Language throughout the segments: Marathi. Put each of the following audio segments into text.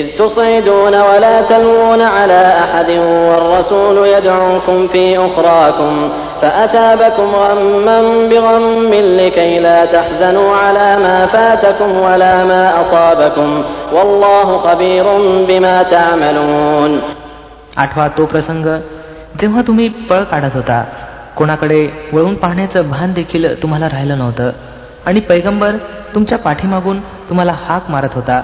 إذ تصعدون ولا تلوون على أحد والرسول يدعوكم في أخراكم فأثابكم غما بغم لكي لا تحزنوا على ما فاتكم ولا ما أصابكم والله خبير بما تعملون आठवा तो प्रसंग जेव्हा तुम्ही पळ काढत होता कोणाकडे वळून पाहण्याचं भान देखील तुम्हाला राहिलं नव्हतं आणि पैगंबर तुमच्या पाठीमागून तुम्हाला हाक मारत होता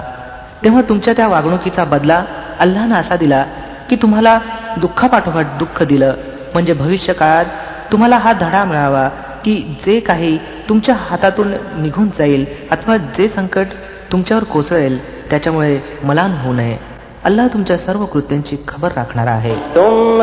तेव्हा तुमच्या त्या वागणुकीचा बदला अल्लानं असा दिला की तुम्हाला दुःखापाठोपाठ दुःख दिलं. म्हणजे भविष्य काळात तुम्हाला हा धडा मिळावा की जे काही तुमच्या हातातून निघून जाईल अथवा जे संकट तुमच्यावर कोसळेल त्याच्यामुळे मलान होऊ नये. अल्लाह तुमच्या सर्व कृत्यांची खबर राखणार आहे. ثم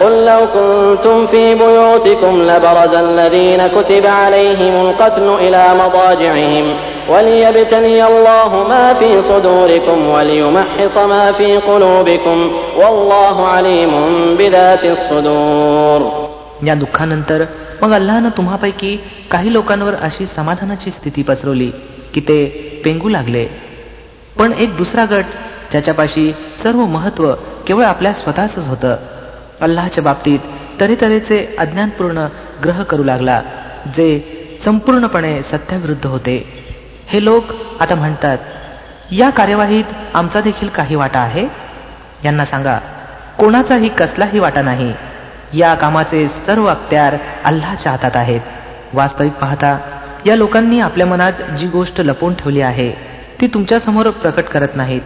قل لو كنتم في بيوتكم لبرز الذين كتب عليهم القتل إلى مضاجعهم وليبتلي الله ما في صدوركم وليمحص ما في قلوبكم والله عليم بذات الصدور या दुःखानंतर मग अल्लानं तुम्हापैकी काही लोकांवर अशी समाधानाची स्थिती पसरवली की ते पेंगू लागले पण एक दुसरा गट ज्याच्यापाशी सर्व महत्व केवळ आपल्या स्वतःच होतं अल्लाच्या बाबतीत तऱ्हेतऱ्हेचे अज्ञानपूर्ण ग्रह करू लागला जे संपूर्णपणे सत्याविरुद्ध होते. हे लोक आता म्हणतात या कार्यवाहीत आमचा देखील काही वाटा आहे? यांना सांगा कोणाचाही कसलाही वाटा नाही. या कामाचे सर्व अख्त्यार अल्लाच्या हातात आहेत. वास्तविक पाहता या लोकांनी आपल्या मनात जी गोष्ट लपवून ठेवली आहे ती तुमच्यासमोर प्रकट करत नाहीत.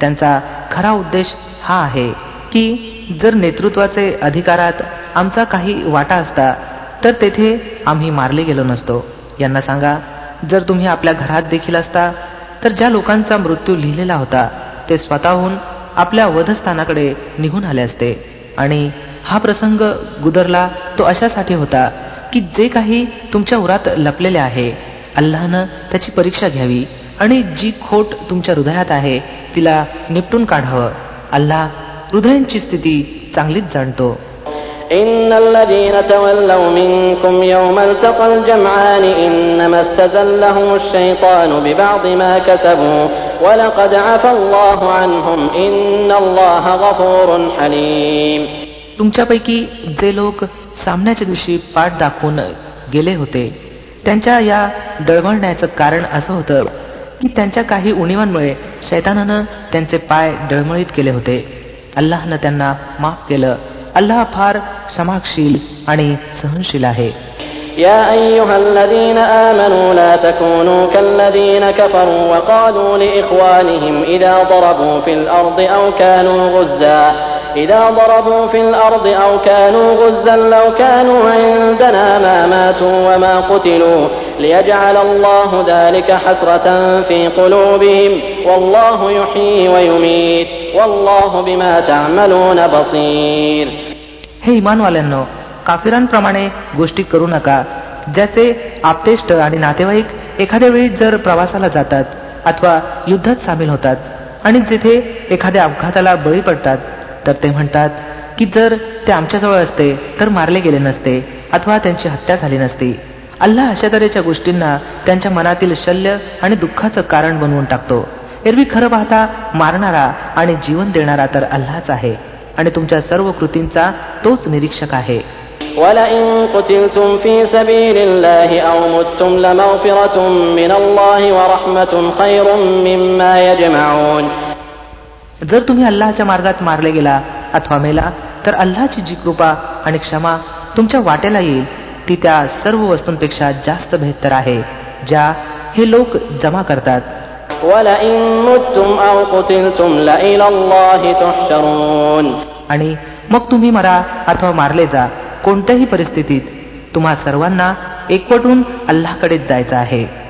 त्यांचा खरा उद्देश हा आहे की जर नेतृत्वाचे अधिकारात आमचा काही वाटा असता तर तेथे आम्ही मारले गेलो नसतो. यांना सांगा जर तुम्ही आपल्या घरात देखील असता तर ज्या लोकांचा मृत्यू लिहिलेला होता ते स्वतःहून आपल्या वधस्थानाकडे निघून आले असते. आणि हा प्रसंग गुदरला तो अशासाठी होता की जे काही तुमच्या उरात लपलेले आहे अल्लानं त्याची परीक्षा घ्यावी आणि जी खोट तुमच्या हृदयात आहे तिला निपटून काढावं. अल्लाह हृदयांची स्थिती चांगलीच जाणतो. तुमच्यापैकी जे लोक सामन्याच्या दिवशी पाठ दाखवून गेले होते त्यांच्या या डळमळण्याचं कारण असं होतं की त्यांच्या काही उणीवांमुळे शैतानानं त्यांचे पाय डळमळीत केले होते. अल्लाहनं त्यांना माफ केलं अल्लाह फार क्षमाशील आणि सहनशील आहे يا أيها الذين آمنوا لا تكونوا كالذين كفروا وقالوا لإخوانهم إذا ضربوا في الأرض أو كانوا غزا إذا ضربوا في الأرض أو كانوا غزا لو كانوا عندنا ما ماتوا وما قتلوا ليجعل الله ذلك حسرة في قلوبهم والله يحيي ويميت والله بما تعملون بصير हे इमानवाल्यांनो काफिरांप्रमाणे गोष्टी करू नका ज्याचे आपतेष्ट आणि नातेवाईक एखाद्या वेळी जर प्रवासाला जातात अथवा युद्धात सामील होतात आणि जिथे एखाद्या अपघाताला बळी पडतात तर ते म्हणतात की जर ते आमच्याजवळ असते तर मारले गेले नसते अथवा त्यांची हत्या झाली नसती अल्लाह अशा तऱ्हेच्या गोष्टींना त्यांच्या मनातील शल्य आणि दुःखाचं कारण बनवून टाकतो. एरवी खरं पाहता मारणारा आणि जीवन देणारा तर अल्लाच आहे आणि तुमच्या सर्व कृतींचा तोच निरीक्षक आहे. जर तुम्ही अल्लाच्या मार्गात मारले गेला अथवा मेला तर अल्लाची जी कृपा आणि क्षमा तुमच्या वाटेला येईल. ती त्या सर्व वस्तूंपेक्षा जास्त बेहतर आहे ज्या हे लोक जमा करतात. आणि मग तुम्ही मरा अथवा मारले जा कोणत्याही परिस्थितीत तुम्हा सर्वांना एकवटून अल्लाकडेच जायचं आहे.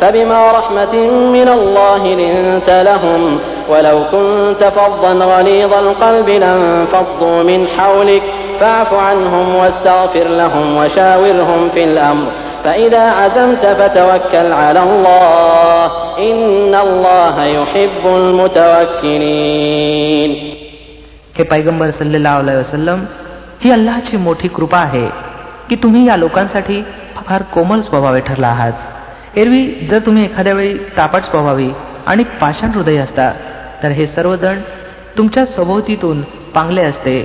فبما رحمة من الله لنت لهم ولو كنت فظا غليظ القلب لانفضوا من حولك فاعف عنهم واستغفر لهم وشاورهم في الأمر فإذا عزمت فتوكل على الله إن الله يحب المتوكلين हे पैगंबर सल्लेला वसलम ही अल्लाची मोठी कृपा आहे की तुम्ही या लोकांसाठी फार कोमल स्वभावे ठरला आहात एरवी जर तुम्ही एखाद्या वेळी तापट स्वभावी आणि पाषाण हृदय असता तर हे सर्वजण तुमच्या सभोवतीतून पांगले असते.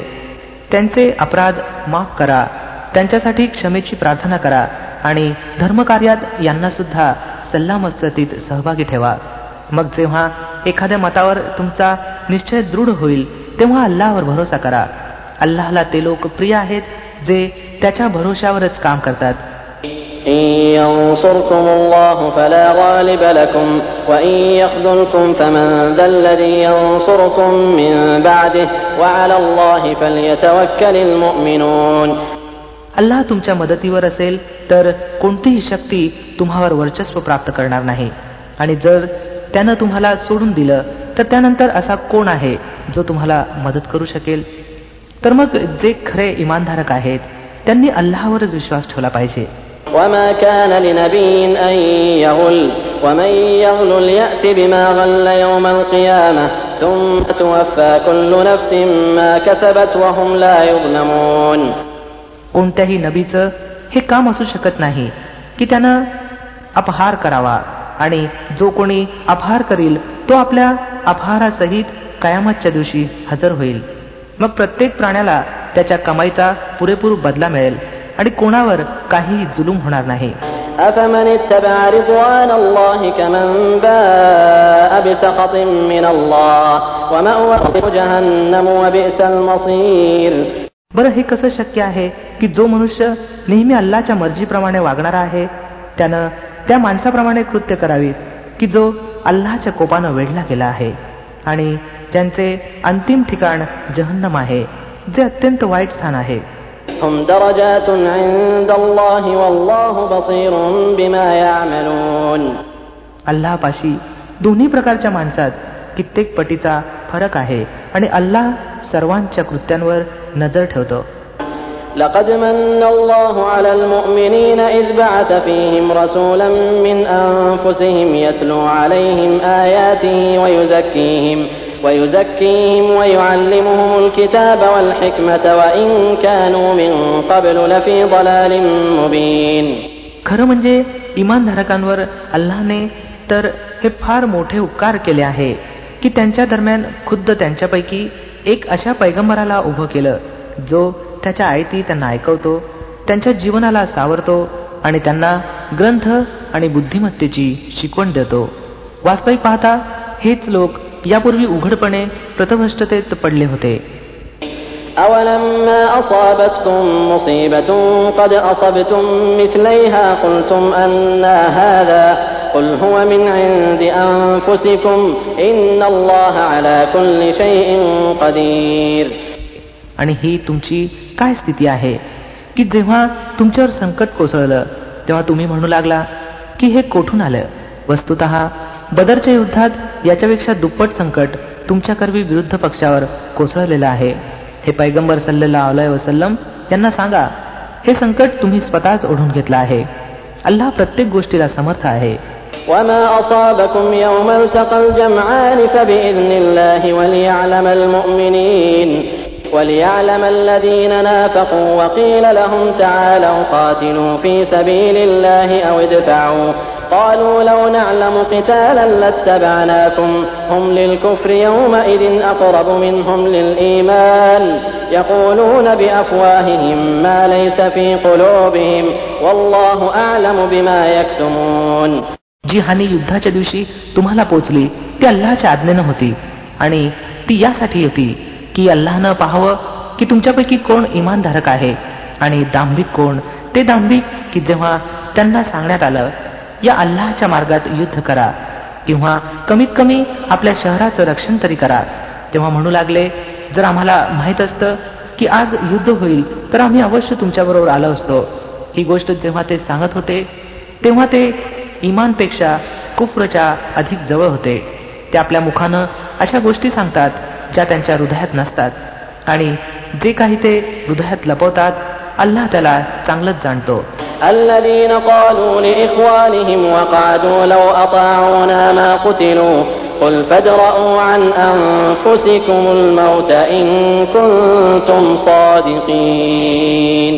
त्यांचे अपराध माफ करा त्यांच्यासाठी क्षमेची प्रार्थना करा आणि धर्मकार्यात यांना सुद्धा सल्लामसतीत सहभागी ठेवा. मग जेव्हा एखाद्या मतावर तुमचा निश्चय दृढ होईल तेव्हा अल्लावर भरोसा करा. अल्लाहला ते लोक प्रिय आहेत जे त्याच्या भरोशावरच काम करतात. अल्लाह तुमच्या मदतीवर असेल तर कोणतीही शक्ती तुम्हावर वर्चस्व प्राप्त करणार नाही. आणि जर त्यानं तुम्हाला सोडून दिलं तर त्यानंतर असा कोण आहे जो तुम्हाला मदत करू शकेल? तर मग जे खरे इमानधारक आहेत त्यांनी अल्लाहवरच विश्वास ठेवला पाहिजे. وما كان لنبي أن يغل ومن يغل يأت بما غل يوم القيامة ثم توفى كل نفس ما كسبت وهم لا يظلمون कोणत्याही नबीचं हे काम असू शकत नाही की त्यानं अपहार करावा आणि जो कोणी अपहार करील तो आपल्या अपहारासहित कयामतच्या दिवशी हजर होईल मग प्रत्येक प्राण्याला त्याच्या कमाईचा पुरेपूर बदला मिळेल आणि कोणावर काही जुलूम होणार नाही. बरं हे कसं शक्य आहे की जो मनुष्य नेहमी अल्लाच्या मर्जीप्रमाणे वागणारा आहे त्यानं त्या माणसाप्रमाणे कृत्य करावी की जो अल्लाच्या कोपानं वेढला गेला आहे? आणि ज्यांचे अंतिम ठिकाण जहन्नम आहे जे अत्यंत वाईट स्थान आहे. अल्लापाशी दोन्ही प्रकारच्या माणसात कित्येक पटीचा फरक आहे आणि अल्लाह सर्वांच्या कृत्यांवर नजर ठेवतो لقد من الله على المؤمنين إذ بعث فيهم رسولا من أنفسهم يتلو عليهم آياته ويزكيهم ويزكيهم ويعلمهم الكتاب والحكمة وإن كانوا من قبل لفي ضلال مبين खरं म्हणजे इमानधारकांवर अल्लाने तर हे फार मोठे उपकार केले आहे की त्यांच्या दरम्यान खुद्द त्यांच्यापैकी एक अशा पैगंबराला उभं केलं जो त्याच्या आयती त्यांना ऐकवतो त्यांच्या जीवनाला सावरतो आणि त्यांना ग्रंथ आणि बुद्धिमत्तेची शिकवण देतो वास्तविक पाहता हेच लोक यापूर्वी उघडपणे प्रतभ्रष्टतेत पडले होते أولما أصابتكم مصيبة قد أصبتم مثليها قلتم أنا هذا قل هو من عند أنفسكم إن الله على كل شيء قدير आणि ही तुमची काय स्थिती आहे की जेव्हा तुमच्यावर संकट कोसळलं तेव्हा तुम्ही म्हणू लागला की हे कोठून आलं वस्तुत बदरच्या युद्धात याच्यापेक्षा दुप्पट संकट तुमच्याकरवी विरुद्ध पक्षावर कोसळलेलं आहे हे पैगंबर सल्लेला अलय वसलम यांना सांगा हे संकट तुम्ही स्वतःच ओढून घेतलं आहे अल्लाह प्रत्येक गोष्टीला समर्थ आहे وما أصابكم يوم التقى الجمعان فبإذن الله وليعلم المؤمنين وليعلم الذين نافقوا وقيل لهم تعالوا قاتلوا في سبيل الله أو ادفعوا قالوا لو نعلم قتالا لاتبعناكم هم للكفر يومئذ أقرب منهم للإيمان يقولون بأفواههم ما ليس في قلوبهم والله أعلم بما يكتمون जी हानी युद्धाच्या दिवशी तुम्हाला पोचली ती अल्लाच्या आज्ञेनं होती आणि ती यासाठी होती की अल्लाहनं पाहावं की तुमच्यापैकी कोण इमानधारक आहे आणि दांभिक कोण ते दांभिक की जेव्हा त्यांना सांगण्यात आलं या अल्लाच्या मार्गात युद्ध करा. किंवा कमीत कमी आपल्या शहराचं रक्षण तरी करा. तेव्हा म्हणू लागले जर आम्हाला माहीत असतं की आज युद्ध होईल तर आम्ही अवश्य तुमच्याबरोबर आलो असतो. ही गोष्ट जेव्हा ते सांगत होते तेव्हा ते इमानपेक्षा कुफ्रच्या अधिक जवळ होते. ते आपल्या मुखानं अशा गोष्टी सांगतात ज्या त्यांच्या हृदयात नसतात. आणि जे काही ते हृदयात लपवतात अल्लाह त्याला चांगलंच जाणतो الذين قالوا لإخوانهم وقعدوا لو أطاعونا ما قتلوا قل فادرءوا عن أنفسكم الموت إن كنتم صادقين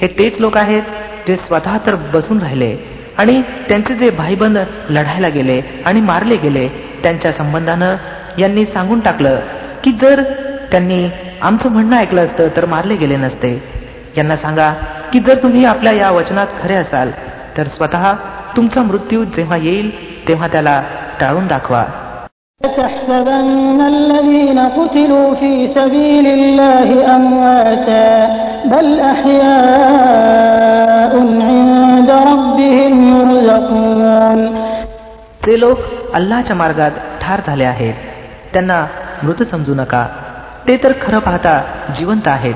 हे तेच लोक आहेत जे स्वतः तर बसून राहिले आणि त्यांचे जे भाईबंद लढायला गेले आणि मारले गेले त्यांच्या संबंधानं यांनी सांगून टाकलं की जर त्यांनी आमचं म्हणणं ऐकलं असतं तर मारले गेले नसते यांना सांगा की जर तुम्ही आपल्या या वचनात खरे असाल तर स्वतः तुमचा मृत्यू जेव्हा येईल तेव्हा त्याला टाळून दाखवा. ते लोक अल्लाच्या मार्गात ठार झाले आहेत. त्यांना मृत समजू नका. ते तर खरं पाहता जिवंत आहेत.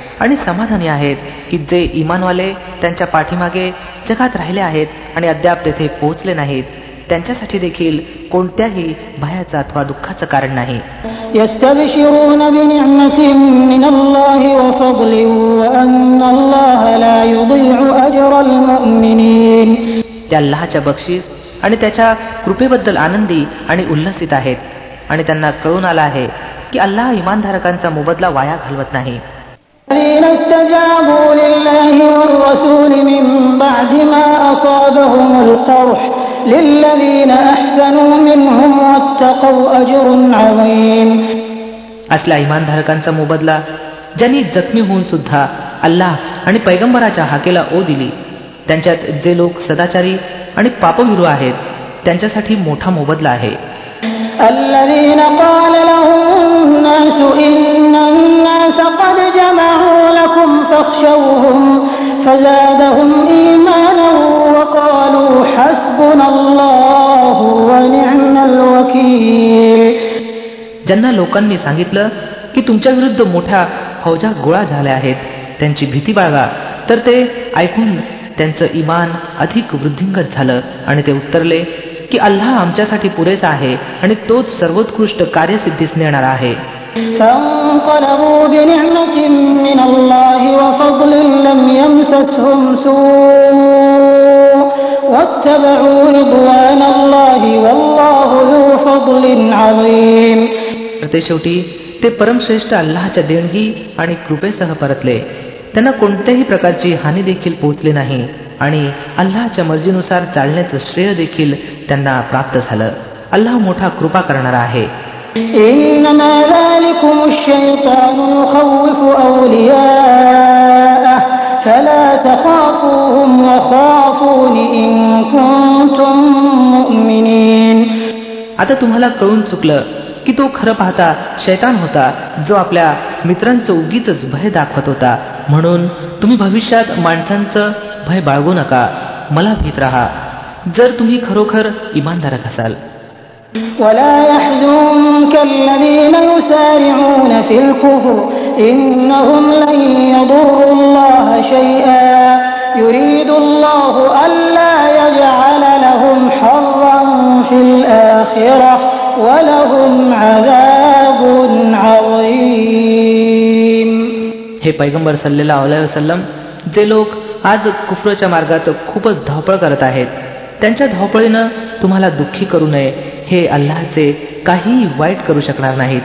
आणि समाधानी आहेत की जे इमानवाले त्यांच्या पाठीमागे जगात राहिले आहेत आणि अद्याप तेथे पोहोचले नाहीत त्यांच्यासाठी देखील कोणत्याही भयाचा अथवा दुःखाचं कारण नाही. त्या अल्लाच्या बक्षीस आणि त्याच्या कृपेबद्दल आनंदी आणि उल्लसित आहेत आणि त्यांना कळून आला आहे की अल्लाह इमानधारकांचा मोबदला वाया घालवत नाही. الذين استجابوا لله والرسول من بعد ما أصابهم القرح للذين أحسنوا منهم واتقوا أجر عظيم असल्या इमानधारकांचा मोबदला ज्यांनी जखमी होऊन सुद्धा अल्लाह आणि पैगंबराच्या हाकेला ओ दिली त्यांच्यात जे लोक सदाचारी आणि पापविरू आहेत त्यांच्यासाठी मोठा मोबदला आहे الذين قال لهم الناس إن الناس قد جمعوا لكم فاخشوهم فزادهم إيمانا وقالوا حسبنا الله ونعم الوكيل ज्यांना लोकांनी सांगितलं की तुमच्या विरुद्ध मोठ्या फौजा गोळा झाल्या आहेत त्यांची भीती बाळगा तर ते ऐकून त्यांचं इमान अधिक वृद्धिंगत झालं आणि ते उत्तरले की अल्लाह आमच्यासाठी पुरेसा आहे आणि तोच सर्वोत्कृष्ट कार्यसिद्धीस नेणारा आहे فانقلبوا بنعمة من الله وفضل لم يمسسهم سوء واتبعوا رضوان الله والله ذو فضل عظيم तर ते शेवटी ते परमश्रेष्ठ अल्लाहच्या देणगी आणि कृपेसह परतले त्यांना कोणत्याही प्रकारची हानी देखील पोहोचली नाही आणि अल्लाहच्या मर्जीनुसार चालण्याचं श्रेय देखील त्यांना प्राप्त झालं अल्लाह मोठा कृपा करणारा आहे إنما ذلكم الشيطان يخوف أولياءه فلا تخافوهم وخافون إن كنتم مؤمنين आता तुम्हाला कळून चुकलं की तो खरं पाहता शैतान होता जो आपल्या मित्रांचं उगीच भय दाखवत होता म्हणून तुम्ही भविष्यात माणसांचं भय बाळगू नका मला भीत राहा जर तुम्ही खरोखर इमानधारक असाल ولا يحزنك الذين يسارعون في الكفر إنهم لن يضروا الله شيئا يريد الله ألا يجعل لهم حظا في الآخرة ولهم عذاب عظيم हे पैगंबर सल्लेला वसल्लम जे लोक आज कुफरच्या मार्गात खूपच धावपळ करत आहेत त्यांच्या धावपळीनं तुम्हाला दुःखी करू नये. हे अल्लाचे काहीही वाईट करू शकणार नाहीत.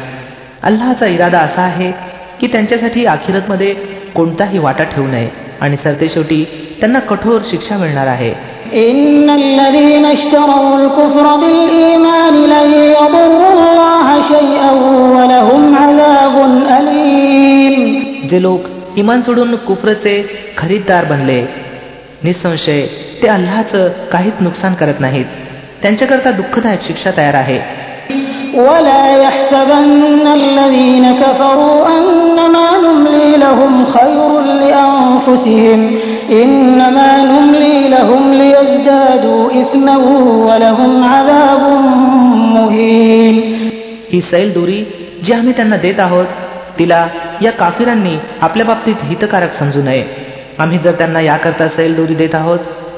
अल्लाचा इरादा असा आहे की त्यांच्यासाठी आखिरतमध्ये कोणताही वाटा ठेवू नये आणि सरतेशेवटी त्यांना कठोर शिक्षा मिळणार आहे. जे लोक इमान सोडून कुफरचे खरीददार बनले निसंशय ते अल्लाचं काहीच नुकसान करत नाहीत. त्यांच्याकरता दुःखदायक शिक्षा तयार आहे. ही सैल दोरी जी आम्ही त्यांना देत आहोत तिला या काफिरांनी आपल्या बाबतीत हितकारक समजू नये. आम्ही जर त्यांना याकरता सैल दोरी देत आहोत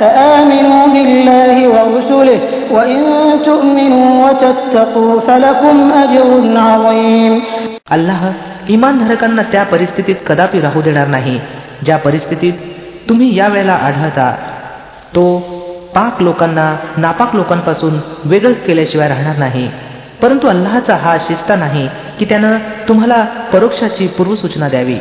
فآمنوا بالله ورسله وإن تؤمنوا وتتقوا فلكم أجر عظيم अल्लाह इमानधारकांना त्या परिस्थितीत कदापि राहू देणार नाही ज्या परिस्थितीत तुम्ही यावेळेला आढळता तो पाक लोकांना नापाक लोकांपासून वेगळं केल्याशिवाय राहणार नाही परंतु अल्लाहचा हा शिस्ता नाही की त्यानं तुम्हाला परोक्षाची पूर्वसूचना द्यावी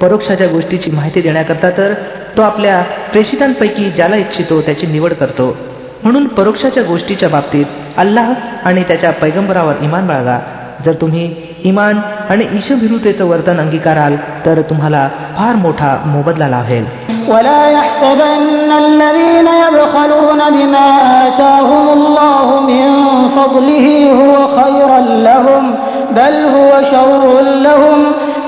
परोक्षाच्या गोष्टीची माहिती देण्याकरता तर तो आपल्या प्रेषितांपैकी ज्याला इच्छितो त्याची निवड करतो म्हणून परोक्षाच्या गोष्टीच्या बाबतीत अल्लाह आणि त्याच्या पैगंबरावर इमान बाळगा जर तुम्ही इमान आणि ईशभिरुतेचं वर्तन अंगीकाराल तर तुम्हाला फार मोठा मोबदला लाभेल ولا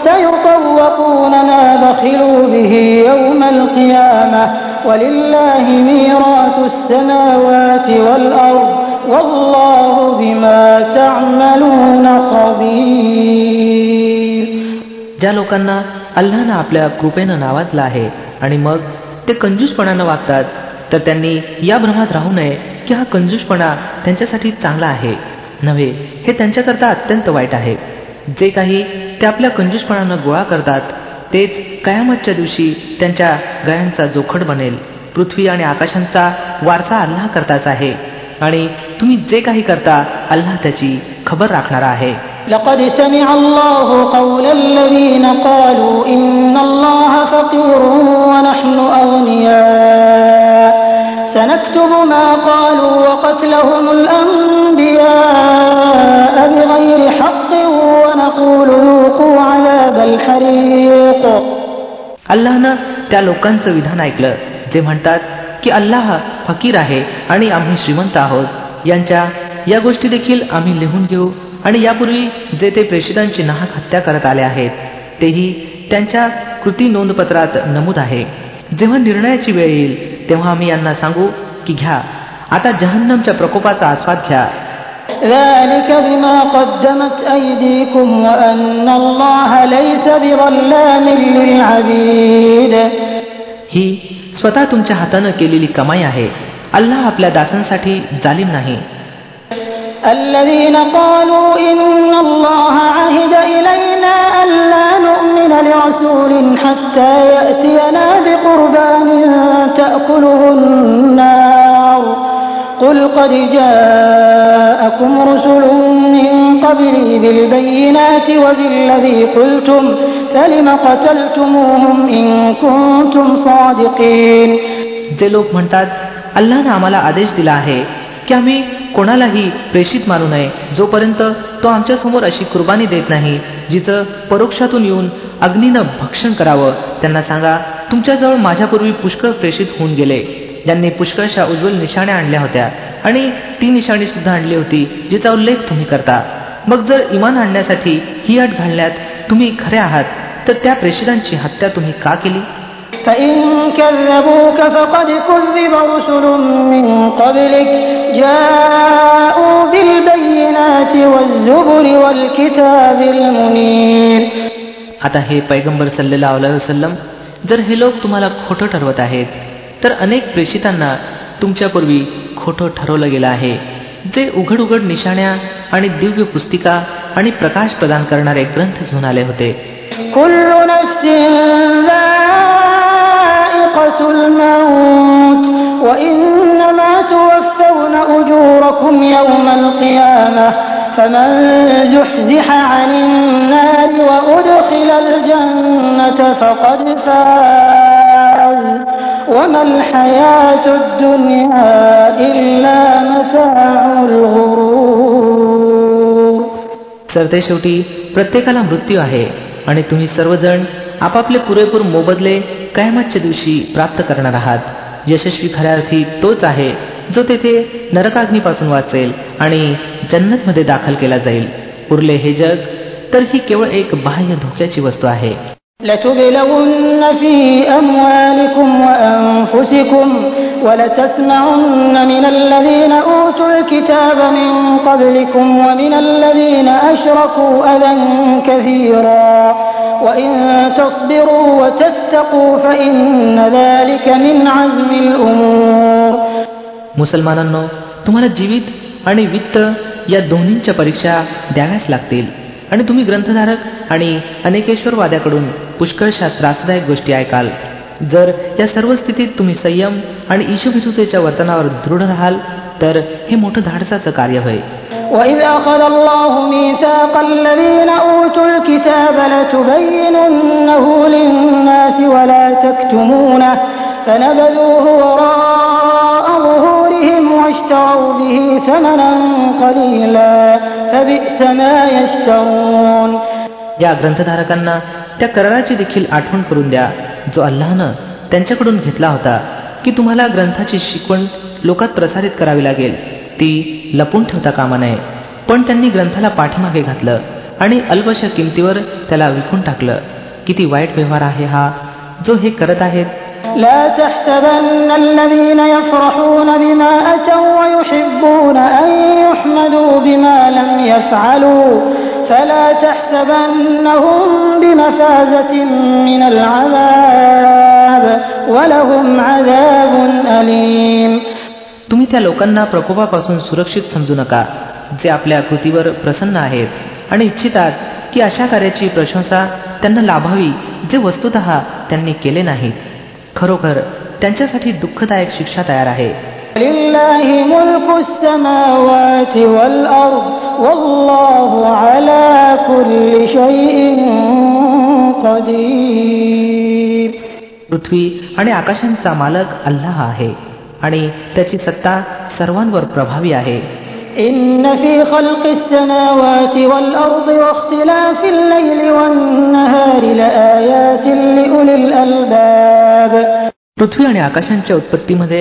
يحسبن الذين يبخلون بما آتاهم الله من فضله هو خيرا لهم بل هو شر لهم سيطوقون ما بخلوا به يوم القيامة ولله ميراث السماوات والأرض والله بما تعملون خبير ज्या लोकांना अल्लानं आपल्या कृपेनं नावाजलं आहे आणि मग ते कंजूसपणानं वागतात तर त्यांनी या भ्रमात राहू नये की हा कंजूसपणा त्यांच्यासाठी चांगला आहे नव्हे हे त्यांच्याकरता अत्यंत वाईट आहे जे काही ते आपल्या कंजूसपणानं गोळा करतात तेच कयामतच्या दिवशी त्यांच्या गळ्यांचा जोखड बनेल पृथ्वी आणि आकाशांचा वारसा अल्लाह करताच आहे आणि तुम्ही जे काही करता अल्लाह त्याची खबर राखणारा आहे لقد سمع الله قول الذين قالوا إن الله فقير ونحن أغنياء سنكتب ما قالوا وقتلهم الأنبياء अल्लाहनं त्या लोकांचं विधान ऐकलं. जे म्हणतात की अल्लाह फकीर आहे आणि आम्ही श्रीमंत आहोत. यांच्या या गोष्टी देखील आम्ही लिहून घेऊ. आणि यापूर्वी जे ते प्रेषितांची नाहक हत्या करत आले आहेत तेही त्यांच्या कृती नोंदपत्रात नमूद आहे. जेव्हा निर्णयाची वेळ येईल तेव्हा आम्ही यांना सांगू की घ्या आता जहन्नमच्या प्रकोपाचा आस्वाद घ्या. ذلك بما قدمت أيديكم وأن الله ليس بظلام للعبيد ही स्वतः तुमच्या हातानं केलेली कमाई आहे अल्लाह आपल्या दासांसाठी जालिम नाही الذين قالوا إن الله عهد إلينا ألا نؤمن لرسول حتى يأتينا بقربان تأكله النار قل قد جاءكم رسل من قبلي بالبينات وبالذي قلتم فلم قتلتموهم إن كنتم صادقين जे लोक म्हणतात अल्लानं आम्हाला आदेश दिला आहे की आम्ही कोणालाही प्रेषित मानू नये जोपर्यंत तो आमच्यासमोर अशी कुर्बानी देत नाही जिचं परोक्षातून येऊन अग्नीनं भक्षण करावं त्यांना सांगा तुमच्याजवळ माझ्यापूर्वी पुष्कळ प्रेषित होऊन गेले ज्यांनी पुष्कळशा उज्ज्वल निशाण्या आणल्या होत्या आणि ती निशाणी सुद्धा आणली होती जिचा उल्लेख तुम्ही करता मग जर इमान आणण्यासाठी ही अट घालण्यात तुम्ही खरे आहात तर त्या प्रेषितांची हत्या तुम्ही का केली فإن كذبوك فقد كذب رسل من قبلك جاءوا بالبينات والزبر والكتاب المنير आता हे पैगंबर सल्लेला वसलम जर हे लोक तुम्हाला खोटं ठरवत आहेत तर अनेक प्रेषितांना तुमच्यापूर्वी खोटं ठरवलं गेलं आहे. जे उघड उघड निशाण्या आणि दिव्य पुस्तिका आणि प्रकाश प्रदान करणारे ग्रंथ घेऊन आले होते. सरतेशेवटी प्रत्येकाला मृत्यू आहे आणि तुम्ही सर्वजण आपापले पुरेपूर मोबदले कायमातच्या दिवशी प्राप्त करणार आहात. यशस्वी खऱ्या अर्थी तोच आहे जो तेथे नरकाग्नीपासून वाचेल आणि जन्नतमध्ये दाखल केला जाईल. उरले हे जग तर ही केवळ एक बाह्य धोक्याची वस्तू आहे. لتبلغن في أموالكم وأنفسكم ولتسمعن من الذين أوتوا الكتاب من قبلكم ومن الذين أشركوا أذى كثيرا وإن تصبروا وتتقوا فإن ذلك من عزم الأمور मुसलमानांनो तुम्हाला जीवित आणि वित्त या दोन्हींच्या परीक्षा द्याव्याच लागतील आणि तुम्ही ग्रंथधारक आणि अनेकेश्वरवाद्याकडून पुष्कळशा त्रासदायक गोष्टी ऐकाल जर या सर्व स्थितीत तुम्ही संयम आणि ईशभिसुतेच्या वर्तनावर दृढ राहाल तर हे मोठं धाडसाचं कार्य होय وإذ أخذ الله ميثاق الذين أوتوا الكتاب لتبيننه للناس ولا تكتمونه فنبذوه وراء ظهورهم واشتروا به ثمنا قليلا فبئس ما يشترون या ग्रंथधारकांना त्या कराराची देखील आठवण करून द्या जो अल्लानं त्यांच्याकडून घेतला होता की तुम्हाला ग्रंथाची शिकवण लोकात प्रसारित करावी लागेल ती लपून ठेवता कामा नये पण त्यांनी ग्रंथाला पाठीमागे घातलं आणि अल्पशा किमतीवर त्याला विकून टाकलं किती वाईट व्यवहार आहे हा जो हे करत आहेत لا تحسبن الذين يفرحون بما أتوا ويحبون أن يحمدوا بما لم يفعلوا فلا تحسبنهم بمفازة من العذاب ولهم عذاب أليم तुम्ही त्या लोकांना प्रकोपापासून सुरक्षित समजू नका जे आपल्या कृतीवर प्रसन्न आहेत आणि इच्छितात की अशा कार्याची प्रशंसा त्यांना लाभावी जे वस्तुत त्यांनी केले नाहीत खरोखर त्यांच्यासाठी दुःखदायक शिक्षा तयार आहे لله ملك السماوات والأرض والله على كل شيء قدير पृथ्वी आणि आकाशांचा मालक अल्लाह आहे आणि त्याची सत्ता सर्वांवर प्रभावी आहे إن في خلق السماوات والأرض واختلاف الليل والنهار لآيات لأولي الألباب पृथ्वी आणि आकाशांच्या उत्पत्तीमध्ये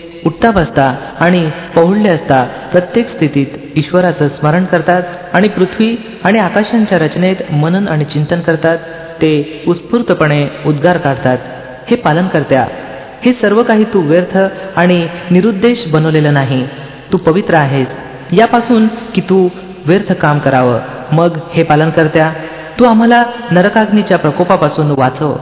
उठता बसता आणि पहुडले असता प्रत्येक स्थितीत ईश्वराचं स्मरण करतात आणि पृथ्वी आणि आकाशांच्या रचनेत मनन आणि चिंतन करतात ते उत्स्फूर्तपणे उद्गार काढतात. हे पालन करत्या. हे सर्व काही तू व्यर्थ आणि निरुद्देश बनवलेलं नाही. तू पवित्र आहेस. यापासून की तू व्यर्थ काम करावं. मग हे पालन करत्या. तू आम्हाला नरकाग्नीच्या प्रकोपापासून वाचव.